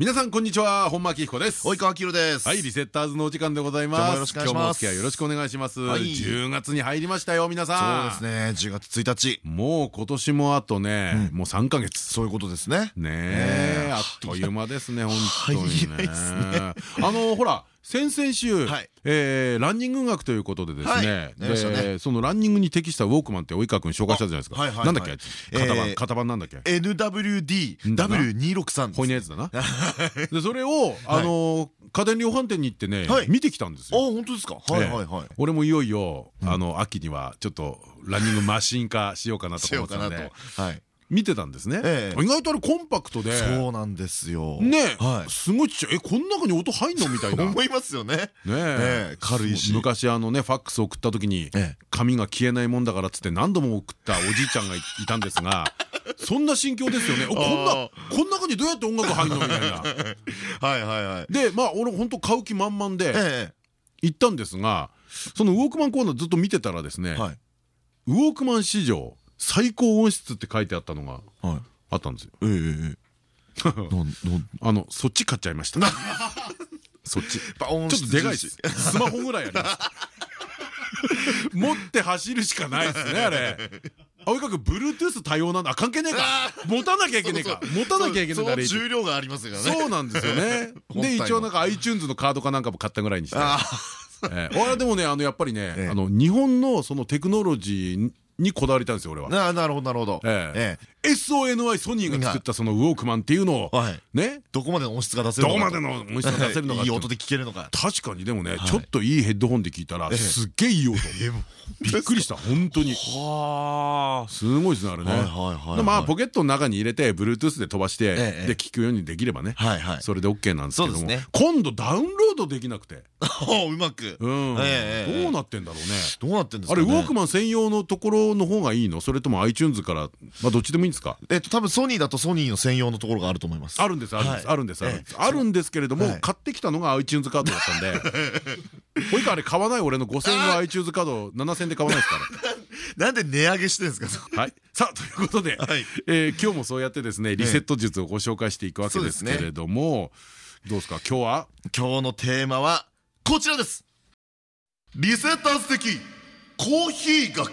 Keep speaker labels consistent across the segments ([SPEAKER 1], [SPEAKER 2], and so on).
[SPEAKER 1] 皆さんこんにちは。本間明彦です。
[SPEAKER 2] 及川明です。
[SPEAKER 1] はいリセッターズのお時間でございます。
[SPEAKER 2] 今日もよろしくお願いします。
[SPEAKER 1] 今日もお付き合いよろしくお願いします。10月に入りましたよ皆さ
[SPEAKER 2] ん。そうですね。10月1日。
[SPEAKER 1] もう今年もあとねもう3ヶ月。
[SPEAKER 2] そういうことですね。
[SPEAKER 1] ねえあっという間ですね本当にね。あのほら先々週、えランニング学ということでですね。でそのランニングに適したウォークマンって及川君紹介したじゃないですか。なんだっけ型番型番なんだっけ
[SPEAKER 2] ？NWD-W263
[SPEAKER 1] こういうやつだな。でそれをあの家電量販店に行ってね見てきたんですよ。
[SPEAKER 2] あ本当ですか？はいはいはい。
[SPEAKER 1] 俺もいよいよあの秋にはちょっとランニングマシン化しようかなと思ってたんで見てたんですね。意外とあれコンパクトで。
[SPEAKER 2] そうなんですよ。
[SPEAKER 1] ねすごいちっちゃい。えこん中に音入んのみたいな。
[SPEAKER 2] 思いますよね。
[SPEAKER 1] ね軽いし。昔あのねファックス送った時に紙が消えないもんだからっつって何度も送ったおじいちゃんがいたんですが そんな心境ですよね。こんなこん中にどうやって音楽入んのみたいな。
[SPEAKER 2] はいはいはい。
[SPEAKER 1] でまあ俺本当買う気満々で行ったんですがそのウォークマンコーナーずっと見てたらですねウォークマン史上最高音質って書いてあったのがあったんですよ。ええ あのそっち買っちゃいました。そっち。ちょっとでかいし。スマホぐらいあります。持って走るしかないですねあれ。青いかく Bluetooth 多様なんだ。関係ねえか。持たなきゃいけねえか。持たなきゃいけない
[SPEAKER 2] から重量がありますよね。
[SPEAKER 1] そうなんですよね。で一応なんか iTunes のカードかなんかも買ったぐらいにして。俺はでもねあのやっぱりねあの日本のそのテクノロジーにこだわりたいんですよ俺は。
[SPEAKER 2] なるほどなるほど。
[SPEAKER 1] SONY ソニーが作ったそのウォークマンっていうのをね。
[SPEAKER 2] どこまでの音質が出せる
[SPEAKER 1] のかどこまでの音質が出せるのか
[SPEAKER 2] いい音で聞けるのか。
[SPEAKER 1] 確かに。でもねちょっといいヘッドホンで聞いたらすっげえいい音。びっくりした。本当に。はあ。すごいですねあれね。まあポケットの中に入れて Bluetooth で飛ばしてで聞くようにできればね。それで OK なんですけども。今度ダウンロードできなくて。
[SPEAKER 2] うまく。ど
[SPEAKER 1] うなってんだろうね。
[SPEAKER 2] どうなってんです
[SPEAKER 1] かあれウォークマン専用のところの方がいいの？それとも iTunes から？まあどっちでもいいんですか？
[SPEAKER 2] えっと多分ソニーだとソニーの専用のところがあると思います。
[SPEAKER 1] あるんですあるんです。あるんですあるんです。けれども買ってきたのが iTunes カードだったんで。ほいかあれ買わない俺の5000円の iTunes カード7000円で買わないですから。
[SPEAKER 2] なんで値上げしてんですか？
[SPEAKER 1] はい。さあということで今日もそうやってですねリセット術をご紹介していくわけですけれどもどうですか？今日は？
[SPEAKER 2] 今日のテーマはこちらです。リセッターズ的コーヒー学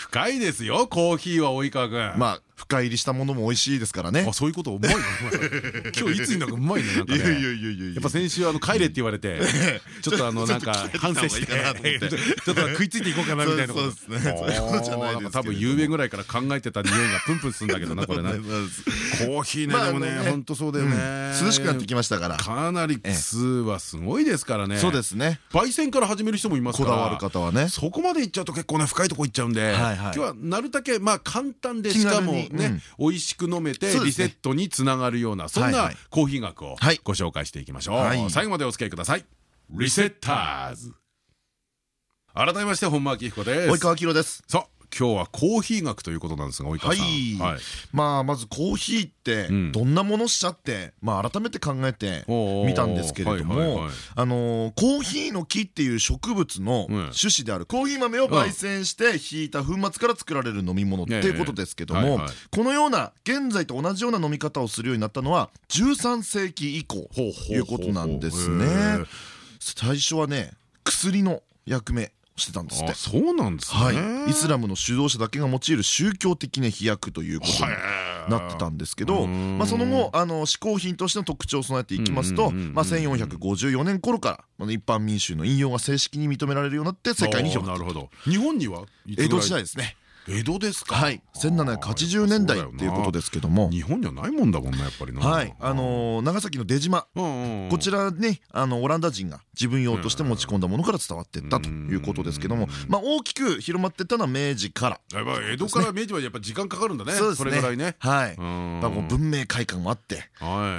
[SPEAKER 1] 深いですよ。コーヒーは及川君。
[SPEAKER 2] まあ深入りしたものも美味しいですからね。
[SPEAKER 1] あそういうこと？うまい今日いつになくうまいねなんかね。やっぱ先週あの帰れって言われて ちょっとあのなんか反省して ちょっと食いついていこうかなみたいなこと。そうですね。多分夕べぐらいから考えてた匂いがプンプンするんだけどなこれな。コーヒーねでもね本当そうだよね。
[SPEAKER 2] 涼しくなってきましたから。
[SPEAKER 1] かなり数はすごいですからね。
[SPEAKER 2] そうですね。
[SPEAKER 1] 焙煎から始める人もいますから。
[SPEAKER 2] こだわる方はね。
[SPEAKER 1] そこまでいっちゃうと結構ね深いとこいっちゃうんで今日はなるだけまあ簡単でしかもね美味しく飲めてリセットにつながるようなそんなコーヒー学をご紹介していきましょう。最後までお付き合いください。リセッターズ。改めまして本間明彦です。
[SPEAKER 2] 及川明です。
[SPEAKER 1] さあ今日はコーヒー学ということなんですが及川さん。
[SPEAKER 2] はい。まあまずコーヒーってどんなものしちゃってまあ改めて考えてみたんですけれどもあのコーヒーの木っていう植物の種子であるコーヒー豆を焙煎してひいた粉末から作られる飲み物っていうことですけどもこのような現在と同じような飲み方をするようになったのは13世紀以降ということなんですね。最初はね薬の役目してたんですって。
[SPEAKER 1] そうなんですね。
[SPEAKER 2] イスラムの指導者だけが用いる宗教的な飛躍ということになってたんですけどまあその後あの嗜好品としての特徴を備えていきますとまあ1454年頃から一般民衆の引用が正式に認められるようになって世界に広がった
[SPEAKER 1] 日本には
[SPEAKER 2] 江戸時代ですね
[SPEAKER 1] 江戸ですか？
[SPEAKER 2] はい。1780年代っていうことですけども。
[SPEAKER 1] 日本にはないもんだもんねやっぱり
[SPEAKER 2] はい。あの長崎の出島。こちらねあのオランダ人が自分用として持ち込んだものから伝わっていったということですけども。まあ大きく広まっていったのは明治から。
[SPEAKER 1] やっぱ江戸から明治までやっぱ時間かかるんだね。それぐらいね。
[SPEAKER 2] はい。文明開化もあって。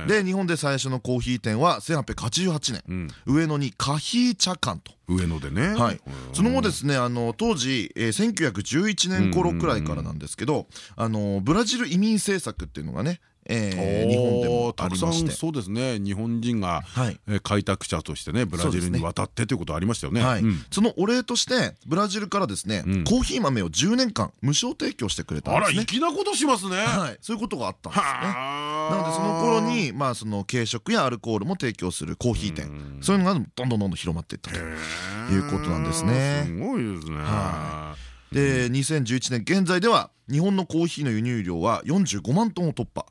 [SPEAKER 2] で日本で最初のコーヒー店は1888年。上野にカヒー茶館と
[SPEAKER 1] 上野でね。
[SPEAKER 2] はい。その後ですねあの当時1911年頃くらいからなんですけどあのブラジル移民政策っていうのがねえー、日本でもありまして。
[SPEAKER 1] そうですね。日本人が、はい、開拓者としてねブラジルに渡ってということありましたよね、はい。
[SPEAKER 2] そのお礼としてブラジルからですね、コーヒー豆を10年間無償提供してくれたんですね。
[SPEAKER 1] あら粋なことしますね。
[SPEAKER 2] はい。そういうことがあったんですね。なのでその頃にまあその軽食やアルコールも提供するコーヒー店。そういうのがどんどんどんどん広まっていったということなんですね。
[SPEAKER 1] すごいですね。はい
[SPEAKER 2] で2011年現在では日本のコーヒーの輸入量は45万トンを突破。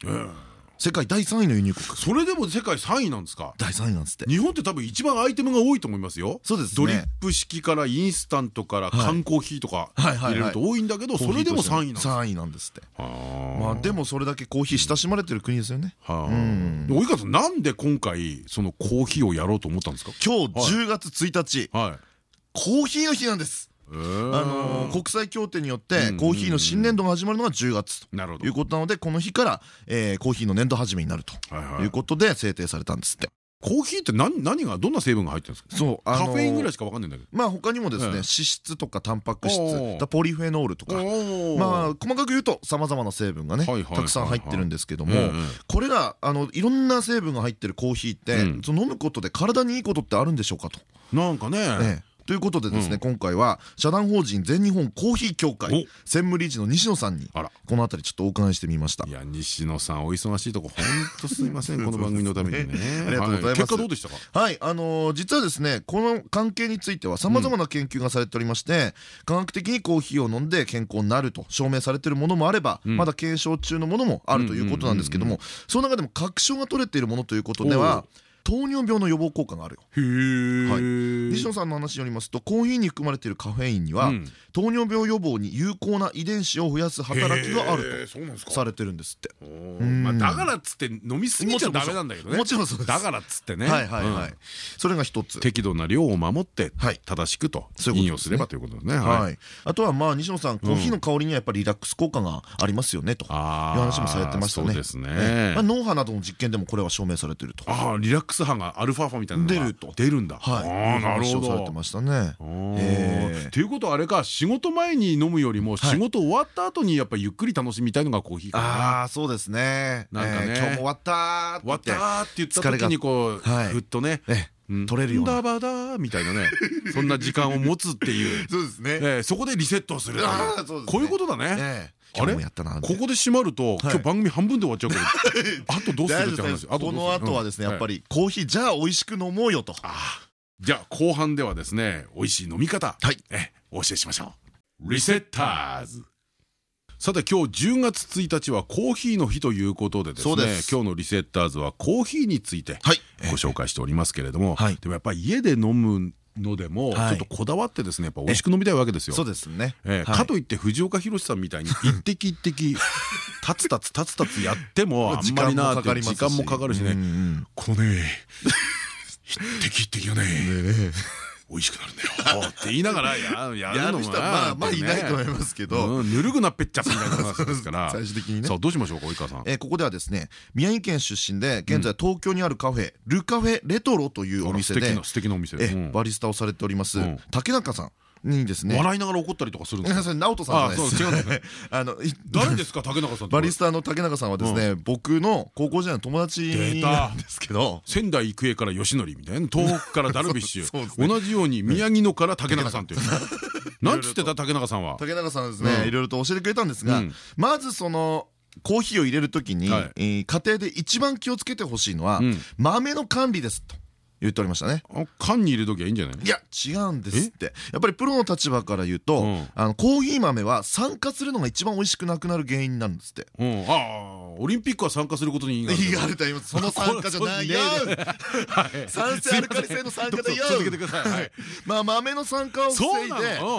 [SPEAKER 2] 世界第3位の輸入国。
[SPEAKER 1] それでも世界3位なんですか？
[SPEAKER 2] 第3位なんですって。
[SPEAKER 1] 日本って多分一番アイテムが多いと思いますよ。
[SPEAKER 2] そうです
[SPEAKER 1] ドリップ式からインスタントから缶コーヒーとか入れると多いんだけどそれでも3位なんです。
[SPEAKER 2] 3位なんですって。まあでもそれだけコーヒー親しまれてる国ですよね。
[SPEAKER 1] 及川さんなんで今回そのコーヒーをやろうと思ったんですか？
[SPEAKER 2] 今日10月1日。コーヒーの日なんですあの国際協定によってコーヒーの新年度が始まるのが10月ということなのでこの日からえコーヒーの年度始めになるということで制定されたんですって。
[SPEAKER 1] コーヒーって何何がどんな成分が入ってるんですか？そうカフェインぐらいしか分かんないんだけど。
[SPEAKER 2] まあ他にもですね脂質とかタンパク質ポリフェノールとか。まあ細かく言うとさまざまな成分がねたくさん入ってるんですけどもこれらあのいろんな成分が入ってるコーヒーって飲むことで体にいいことってあるんでしょうかと。
[SPEAKER 1] なんかね
[SPEAKER 2] ということでですね、今回は社団法人全日本コーヒー協会専務理事の西野さんにこの辺りちょっとお伺いしてみました。
[SPEAKER 1] いや西野さんお忙しいとこ本当すみません。この番組のためにね。ありがとうございます。結果どうでしたか？
[SPEAKER 2] はいあの実はですねこの関係についてはさまざまな研究がされておりまして科学的にコーヒーを飲んで健康になると証明されているものもあればまだ検証中のものもあるということなんですけどもその中でも確証が取れているものということでは糖尿病の予防効果があるよ。へえ。西野さんの話によりますとコーヒーに含まれているカフェインには、糖尿病予防に有効な遺伝子を増やす働きがあるとされてるんですって。
[SPEAKER 1] だからっつって飲みすぎちゃダメなんだけどね。
[SPEAKER 2] もちろんそうです。
[SPEAKER 1] だからっつってね。
[SPEAKER 2] はいはいはいそれが一つ。
[SPEAKER 1] 適度な量を守って正しくと引用すればということですね。はい。
[SPEAKER 2] あとはまあ西野さんコーヒーの香りにはやっぱりリラックス効果がありますよねと。いう話もされてましたね。そうですね。脳波などの実験でもこれは証明されていると。
[SPEAKER 1] ああリラックス波がアルファ波みたいなのが出ると。出るんだ。
[SPEAKER 2] はい。なるほど。されてましたね。
[SPEAKER 1] ということはあれか仕事前に飲むよりも仕事終わった後にやっぱゆっくり楽しみたいのがコーヒーかな。
[SPEAKER 2] ああそうですね。なんかね。今日も終わった
[SPEAKER 1] 終わったって言った時にこうふっとね
[SPEAKER 2] 取れるような。
[SPEAKER 1] ダバダみたいなね。そんな時間を持つっていう。
[SPEAKER 2] そうですね。
[SPEAKER 1] そこでリセットするこういうことだねあれ？ここで閉まると今日番組半分で終わっちゃうけど あとどうするって話？
[SPEAKER 2] この後はですねやっぱりコーヒーじゃあ美味しく飲もうよと。
[SPEAKER 1] じゃあ後半ではですね美味しい飲み方お教えしましょう。リセッターズ。さて今日10月1日はコーヒーの日ということでですね今日のリセッターズはコーヒーについてご紹介しておりますけれどもでもやっぱり家で飲むのでもちょっとこだわってですねやっぱ美味しく飲みたいわけですよ。
[SPEAKER 2] そうですね。
[SPEAKER 1] かといって藤岡弘さんみたいに一滴一滴 たつたつたつたつやってもあんまりなって時間もかかるしね。このね一滴一滴がね美味しくなるんだよ。って言いながらや
[SPEAKER 2] るのがまあまあいないと思いますけど。
[SPEAKER 1] ぬるくなっぺっちゃみたいな話ですから。
[SPEAKER 2] 最終的にね。
[SPEAKER 1] さあどうしましょうか及川さん。
[SPEAKER 2] ここではですね宮城県出身で現在東京にあるカフェルカフェレトロというお店で
[SPEAKER 1] 素敵なお店。
[SPEAKER 2] バリスタをされております竹中さんにですね。
[SPEAKER 1] 笑いながら怒ったりとかするんですか？
[SPEAKER 2] 直人さんじゃない
[SPEAKER 1] です。あ の誰ですか？竹中さん
[SPEAKER 2] バリスタの竹中さんはですね僕の高校時代の友達なんですけど。
[SPEAKER 1] 仙台育英から吉典みたいな。東北からダルビッシュ。同じように宮城野から竹中さんという。なんつってた竹中さんは？
[SPEAKER 2] 竹中さんですねいろいろと教えてくれたんですがまずそのコーヒーを入れるときに家庭で一番気をつけてほしいのは豆の管理ですと。言っておりましたね。
[SPEAKER 1] 缶に入れときゃいいんじゃない？
[SPEAKER 2] いや違うんですって。やっぱりプロの立場から言うとあのコーヒー豆は酸化するのが一番美味しくなくなる原因になるんですって。
[SPEAKER 1] ああオリンピックは参加することに意義
[SPEAKER 2] があると言います。その酸化じゃないよ。酸性アルカリ性の酸化だよまあ豆の酸化を防いで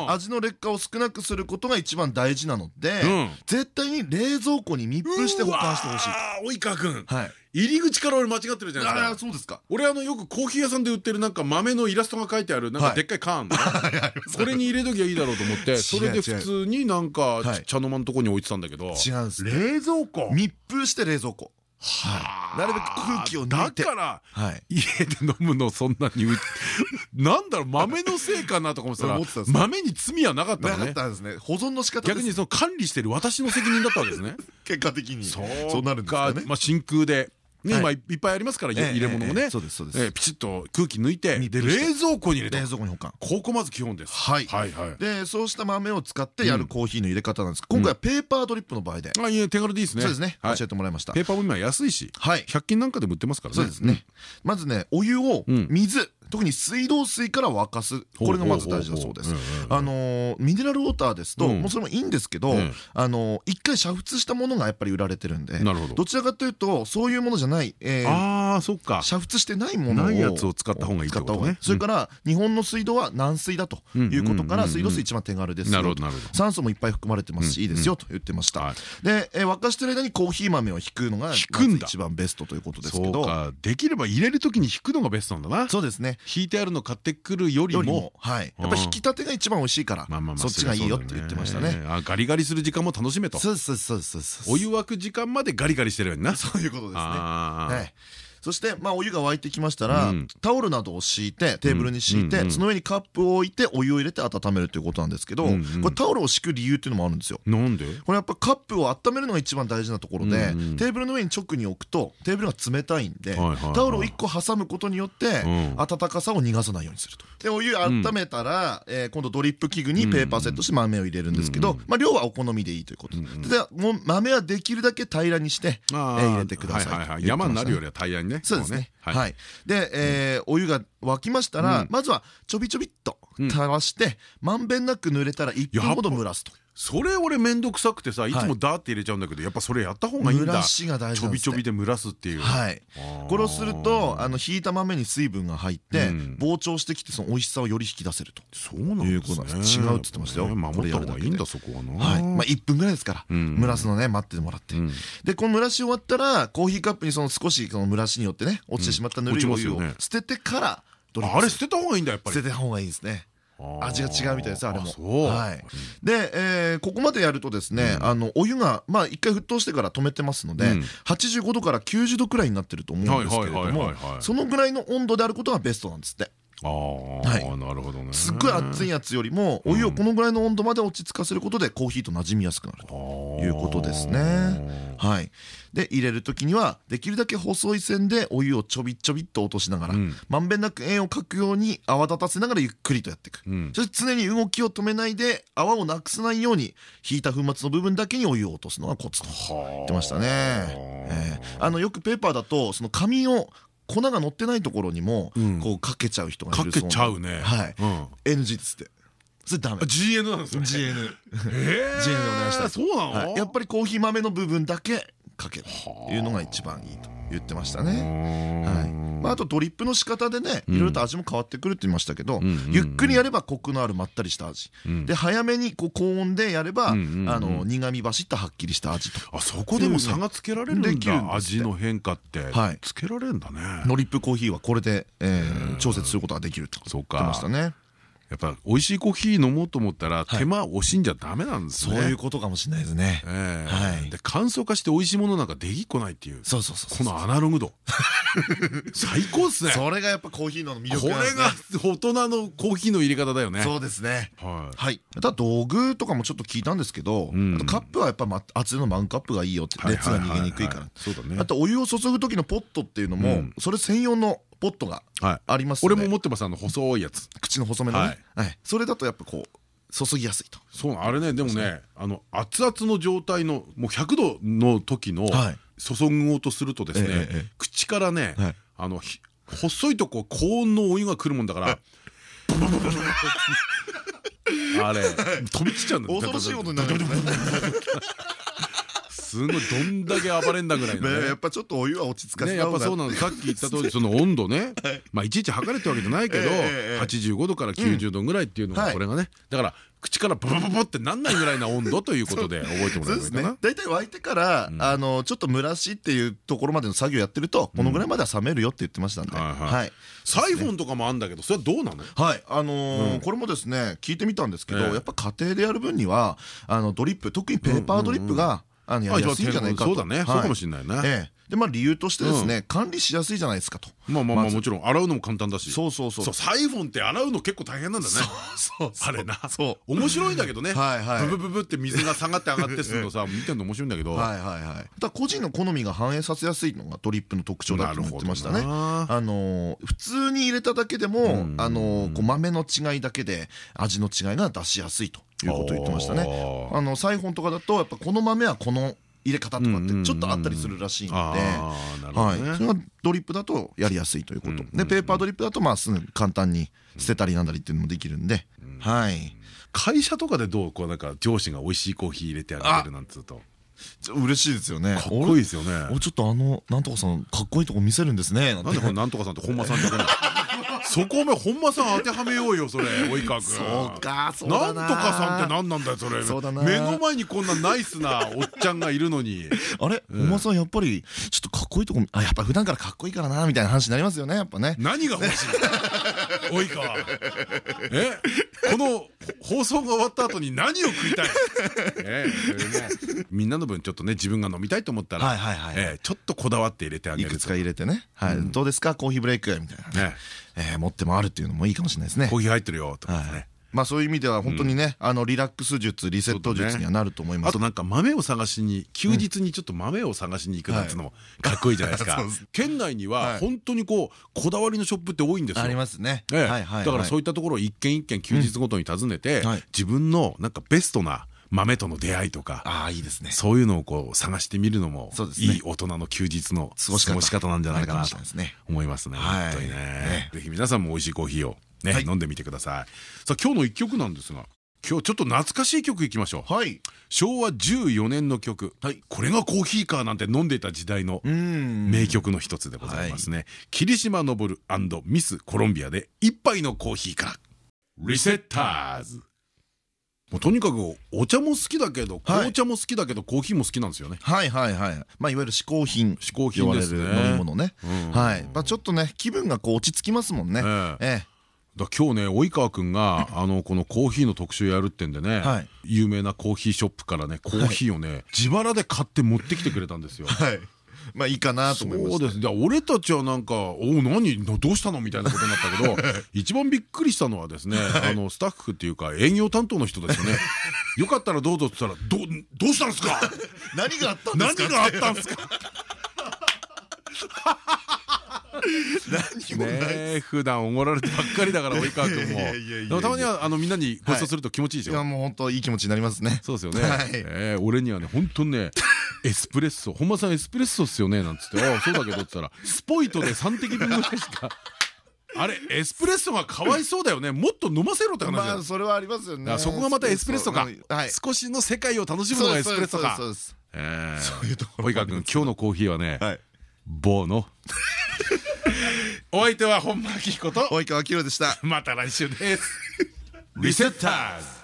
[SPEAKER 2] 味の劣化を少なくすることが一番大事なので絶対に冷蔵庫に密封して保管してほしい。
[SPEAKER 1] 及川君はい入り口から俺間違ってるじゃないですか。
[SPEAKER 2] あそうですか。
[SPEAKER 1] 俺あのよくコーヒー屋さんで売ってるなんか豆のイラストが書いてあるなんかでっかい缶 これに入れときゃいいだろうと思って それで普通になんか茶の間のとこに置いてたんだけど。
[SPEAKER 2] 違うんです。
[SPEAKER 1] 冷蔵庫。
[SPEAKER 2] 密封して冷蔵庫。はい、なるべく空気を抜いて。
[SPEAKER 1] だから、はい、家で飲むのそんなに なんだろう豆のせいかなとか思ってたら豆に罪はなかったのね。な
[SPEAKER 2] かったんですね。保存の仕方
[SPEAKER 1] 逆にその管理してる私の責任だったわけですね。
[SPEAKER 2] 結果的に。そうなるんですかね。
[SPEAKER 1] まあ真空で。ね、今いっぱいありますから入れ物もね。そうですそうです。ピチッと空気抜いてで冷蔵庫に入れて
[SPEAKER 2] 冷蔵庫に保管。
[SPEAKER 1] ここまず基本です。
[SPEAKER 2] はい。はいでそうした豆を使ってやるコーヒーの入れ方なんです。今回はペーパードリップの場合で。
[SPEAKER 1] あいえ手軽でいいですね。
[SPEAKER 2] そうですね。教えてもらいました。
[SPEAKER 1] ペーパーも今安いし100均なんかでも売ってますからね。
[SPEAKER 2] そうですね。まずねお湯を水特に水道水から沸かすこれがまず大事だそうです。あのミネラルウォーターですともうそれもいいんですけどあの一回煮沸したものがやっぱり売られてるんでど。ちらかというとそういうものじゃない
[SPEAKER 1] ああそっか。
[SPEAKER 2] 煮沸してないものを
[SPEAKER 1] ないやつを使った方がいいってことね。
[SPEAKER 2] それから日本の水道は軟水だということから水道水一番手軽ですよ。酸素もいっぱい含まれてますしいいですよと言ってました。で沸かしてる間にコーヒー豆を引くのが一番ベストということですけど。
[SPEAKER 1] できれば入れる時に引くのがベストなんだな。
[SPEAKER 2] そうですね
[SPEAKER 1] 引いてあるの買ってくるよりも
[SPEAKER 2] はい。やっぱ引き立てが一番美味しいからそっちがいいよって言ってましたね。
[SPEAKER 1] ガリガリする時間も楽しめと。
[SPEAKER 2] そうそうそうそう
[SPEAKER 1] お湯沸く時間までガリガリしてるよな。
[SPEAKER 2] そういうことですね。はいそしてまあお湯が沸いてきましたらタオルなどを敷いてテーブルに敷いてその上にカップを置いてお湯を入れて温めるということなんですけどこれタオルを敷く理由っていうのもあるんですよ。
[SPEAKER 1] なんで？
[SPEAKER 2] これやっぱカップを温めるのが一番大事なところでテーブルの上に直に置くとテーブルが冷たいんでタオルを1個挟むことによって温かさを逃がさないようにすると。でお湯温めたら今度ドリップ器具にペーパーセットして豆を入れるんですけどまあ量はお好みでいいということ。でもう豆はできるだけ平らにして入れてください
[SPEAKER 1] 山になるよりは平らにね。
[SPEAKER 2] そうですね。はい。で、えー、お湯が沸きましたら、まずはちょびちょびっと垂らしてまんべんなく濡れたら1分ほど蒸らすと。
[SPEAKER 1] それ俺面倒くさくてさい。つもダーって入れちゃうんだけどやっぱそれやった方がいいんだ。ちょびちょびで蒸らすっていう。
[SPEAKER 2] はい。これをするとあのひいた豆に水分が入って膨張してきてその美味しさをより引き出せると。
[SPEAKER 1] そうなんですね。
[SPEAKER 2] 違うっつってましたよ。
[SPEAKER 1] 守った方がいいんだそこはな。
[SPEAKER 2] はい。まあ1分ぐらいですから。蒸らすのね待ってもらって。でこの蒸らし終わったらコーヒーカップにその少しその蒸らしによってね落ちてしまったぬるいお湯を捨ててから
[SPEAKER 1] あれ捨てた方がいいんだやっぱり。
[SPEAKER 2] 捨てた方がいいですね味が違うみたいですあれも。はい。で、えー、ここまでやるとですね、あのお湯がまあ一回沸騰してから止めてますので、うん、85度から90度くらいになってると思うんですけれどもそのぐらいの温度であることがベストなんですって
[SPEAKER 1] ああ、なるほどね。
[SPEAKER 2] すっごい熱いやつよりもお湯をこのぐらいの温度まで落ち着かせることでコーヒーと馴染みやすくなるということですね。はい。で入れる時にはできるだけ細い線でお湯をちょびちょびっと落としながらまんべんなく円を描くように泡立たせながらゆっくりとやっていく。そして常に動きを止めないで泡をなくさないように引いた粉末の部分だけにお湯を落とすのがコツと言ってましたね。あのよくペーパーだとその紙を粉が乗ってないところにもこうかけちゃう人がいる
[SPEAKER 1] そうかけちゃうね。
[SPEAKER 2] はい。NG ですって。それダメ。
[SPEAKER 1] GN なんですよ
[SPEAKER 2] GN GN でお願いした
[SPEAKER 1] そうな
[SPEAKER 2] の？やっぱりコーヒー豆の部分だけかけるというのが一番いいと言ってましたね。はい。まあ、あとドリップの仕方でねいろいろと味も変わってくるって言いましたけどゆっくりやればコクのあるまったりした味。で早めにこう高温でやればあの苦み走ったはっきりした味と。
[SPEAKER 1] あそこでも差がつけられるんだ。味の変化ってつけられるんだね。
[SPEAKER 2] ドリップコーヒーはこれで調節することができると言ってましたね。
[SPEAKER 1] やっぱ美味しいコーヒー飲もうと思ったら手間惜しんじゃダメなんですね。
[SPEAKER 2] そういうことかもしれないですね。
[SPEAKER 1] はい。で乾燥化して美味しいものなんかできっこないっていう。
[SPEAKER 2] そうそうそ
[SPEAKER 1] う。このアナログ度。最高ですね。
[SPEAKER 2] それがやっぱコーヒーの魅力
[SPEAKER 1] これが大人のコーヒーの入れ方だよね。
[SPEAKER 2] そうですね。はい。はい。ただ道具とかもちょっと聞いたんですけど、カップはやっぱ厚のマウンカップがいいよって熱が逃げにくいから。そうだね。あとお湯を注ぐ時のポットっていうのもそれ専用のポットがあります
[SPEAKER 1] 俺も持ってますあの細いやつ。
[SPEAKER 2] 口の細めのね。それだとやっぱこう注ぎやすいと。
[SPEAKER 1] そうあれねでもねあの熱々の状態のもう100度の時の注ごうとするとですね口からねあの細いとこ高温のお湯が来るもんだから あれ飛び散っちゃうんだ
[SPEAKER 2] 恐ろしいことになる す
[SPEAKER 1] ごいどんだけ暴れんだぐらいのね。
[SPEAKER 2] やっぱちょっとお湯は落ち着かせ
[SPEAKER 1] ねやっぱそうなの。さっき言った通りその温度ね。まあいちいち測れってわけじゃないけど85度から90度ぐらいっていうのがこれがね。だから口からブブブブってなんないぐらいな温度ということで覚えてもらえばいいかな。
[SPEAKER 2] 大体沸いてからあのちょっと蒸らしっていうところまでの作業やってるとこのぐらいまでは冷めるよって言ってましたんで。はい
[SPEAKER 1] サイフォンとかもあんだけどそれはどうなの？
[SPEAKER 2] はい。あのこれもですね聞いてみたんですけどやっぱ家庭でやる分にはあのドリップ特にペーパードリップがあのやりやすいんじゃないかと。
[SPEAKER 1] そうだねそうかもしれないね。
[SPEAKER 2] でまあ理由としてですね管理しやすいじゃないですかと。
[SPEAKER 1] まあまあまあもちろん洗うのも簡単だし。
[SPEAKER 2] そうそうそう
[SPEAKER 1] サイフォンって洗うの結構大変なんだね。そうあれな。そう。面白いんだけどね。ブブブブって水が下がって上がってするのさ 見てるの面白いんだけど。
[SPEAKER 2] はいはいはい。だ個人の好みが反映させやすいのがドリップの特徴だと思ってましたね。あの普通に入れただけでもあの豆の違いだけで味の違いが出しやすいということを言ってましたね。あのサイフォンとかだとやっぱこの豆はこの入れ方とかってちょっとあったりするらしいので、はい、それがドリップだとやりやすいということでペーパードリップだとまあすぐ簡単に捨てたりなんだりっていうのもできるんで、はい
[SPEAKER 1] 会社とかでどうこうなんか上司が美味しいコーヒー入れてあげるなんつうと。
[SPEAKER 2] 嬉しいですよね。
[SPEAKER 1] かっこいいですよね。
[SPEAKER 2] ちょっとあのなんとかさんかっこいいとこ見せるんですね。
[SPEAKER 1] なんでこれなんとかさんって本間さんじゃない。そこお前本間さん当てはめようよそれ及川君。
[SPEAKER 2] そうかそう
[SPEAKER 1] だな。んとかさんって何なんだよそれ。目の前にこんなナイスなおっちゃんがいるのに。
[SPEAKER 2] あれ？本間さんやっぱりちょっとかっこいいとこあやっぱ普段からかっこいいからなみたいな話になりますよねやっぱね。
[SPEAKER 1] 何が欲しい？及川え？この放送が終わった後に何を食いたい？みんなの分ちょっとね自分が飲みたいと思ったらちょっとこだわって入れてあげる
[SPEAKER 2] いくつか入れてね。どうですか？コーヒーブレイクみたいな持って回るっていうのもいいかもしれないですね。
[SPEAKER 1] コーヒー入ってるよとかね
[SPEAKER 2] まあそういう意味では本当にね、あのリラックス術リセット術にはなると思います、
[SPEAKER 1] あとなんか豆を探しに休日にちょっと豆を探しに行くなんてのもかっこいいじゃないですか。県内には本当にこうこだわりのショップって多いんですよ。
[SPEAKER 2] ありますね。
[SPEAKER 1] だからそういったところを一軒一軒休日ごとに訪ねて自分のなんかベストな豆との出会いとか
[SPEAKER 2] あいいですね。
[SPEAKER 1] そういうのをこう探してみるのもいい大人の休日の過ごし方なんじゃないかなと思いますね。本当にね。ぜひ皆さんも美味しいコーヒーをね飲んでみてください。さあ今日の一曲なんですが今日ちょっと懐かしい曲いきましょう、はい、昭和14年の曲、はい、これがコーヒーかなんて飲んでいた時代の名曲の一つでございますね、はい、霧島昇ミスコロンビアで一杯のコーヒーから。リセッターズ。もうとにかくお茶も好きだけど紅茶も好きだけどコーヒーも好きなんですよね。
[SPEAKER 2] はいはいはい。まあいわゆる嗜好品。
[SPEAKER 1] 嗜好品ですね。
[SPEAKER 2] 飲み物ね。はい。まあちょっとね気分がこう落ち着きますもんね。ええ
[SPEAKER 1] だ今日ね及川君があのこのコーヒーの特集やるってんでね、はい、有名なコーヒーショップからねコーヒーをね、自腹で買って持ってきてくれたんですよ。
[SPEAKER 2] はい。まあいいかなと思いま
[SPEAKER 1] すそうです。俺たちはなんか「おお何どうしたの?」みたいなことになったけど 一番びっくりしたのはですねあのスタッフっていうか営業担当の人ですよね よかったらどうぞって言ったら「どどうし たんですか？
[SPEAKER 2] 何があったんですか?」
[SPEAKER 1] 何があったんですか？ね普段おごられてばっかりだから及川君も。でもたまにはあのみんなにご馳走すると気持ちいいでしょ？い
[SPEAKER 2] やもう本当いい気持ちになりますね。
[SPEAKER 1] そうですよね。え俺にはね本当ねエスプレッソ。本間さんエスプレッソっすよねなんつって「ああそうだけど」って言ったらスポイトで3滴分ぐらいしか。あれエスプレッソがかわいそうだよね。もっと飲ませろって話ま
[SPEAKER 2] あそれはありますよね。
[SPEAKER 1] そこがまたエスプレッソか。少しの世界を楽しむのがエスプレッソか。ええ及川君今日のコーヒーはねボーノ お相手は本間明彦と。
[SPEAKER 2] 及川明でした。
[SPEAKER 1] また来週です。リセッターズ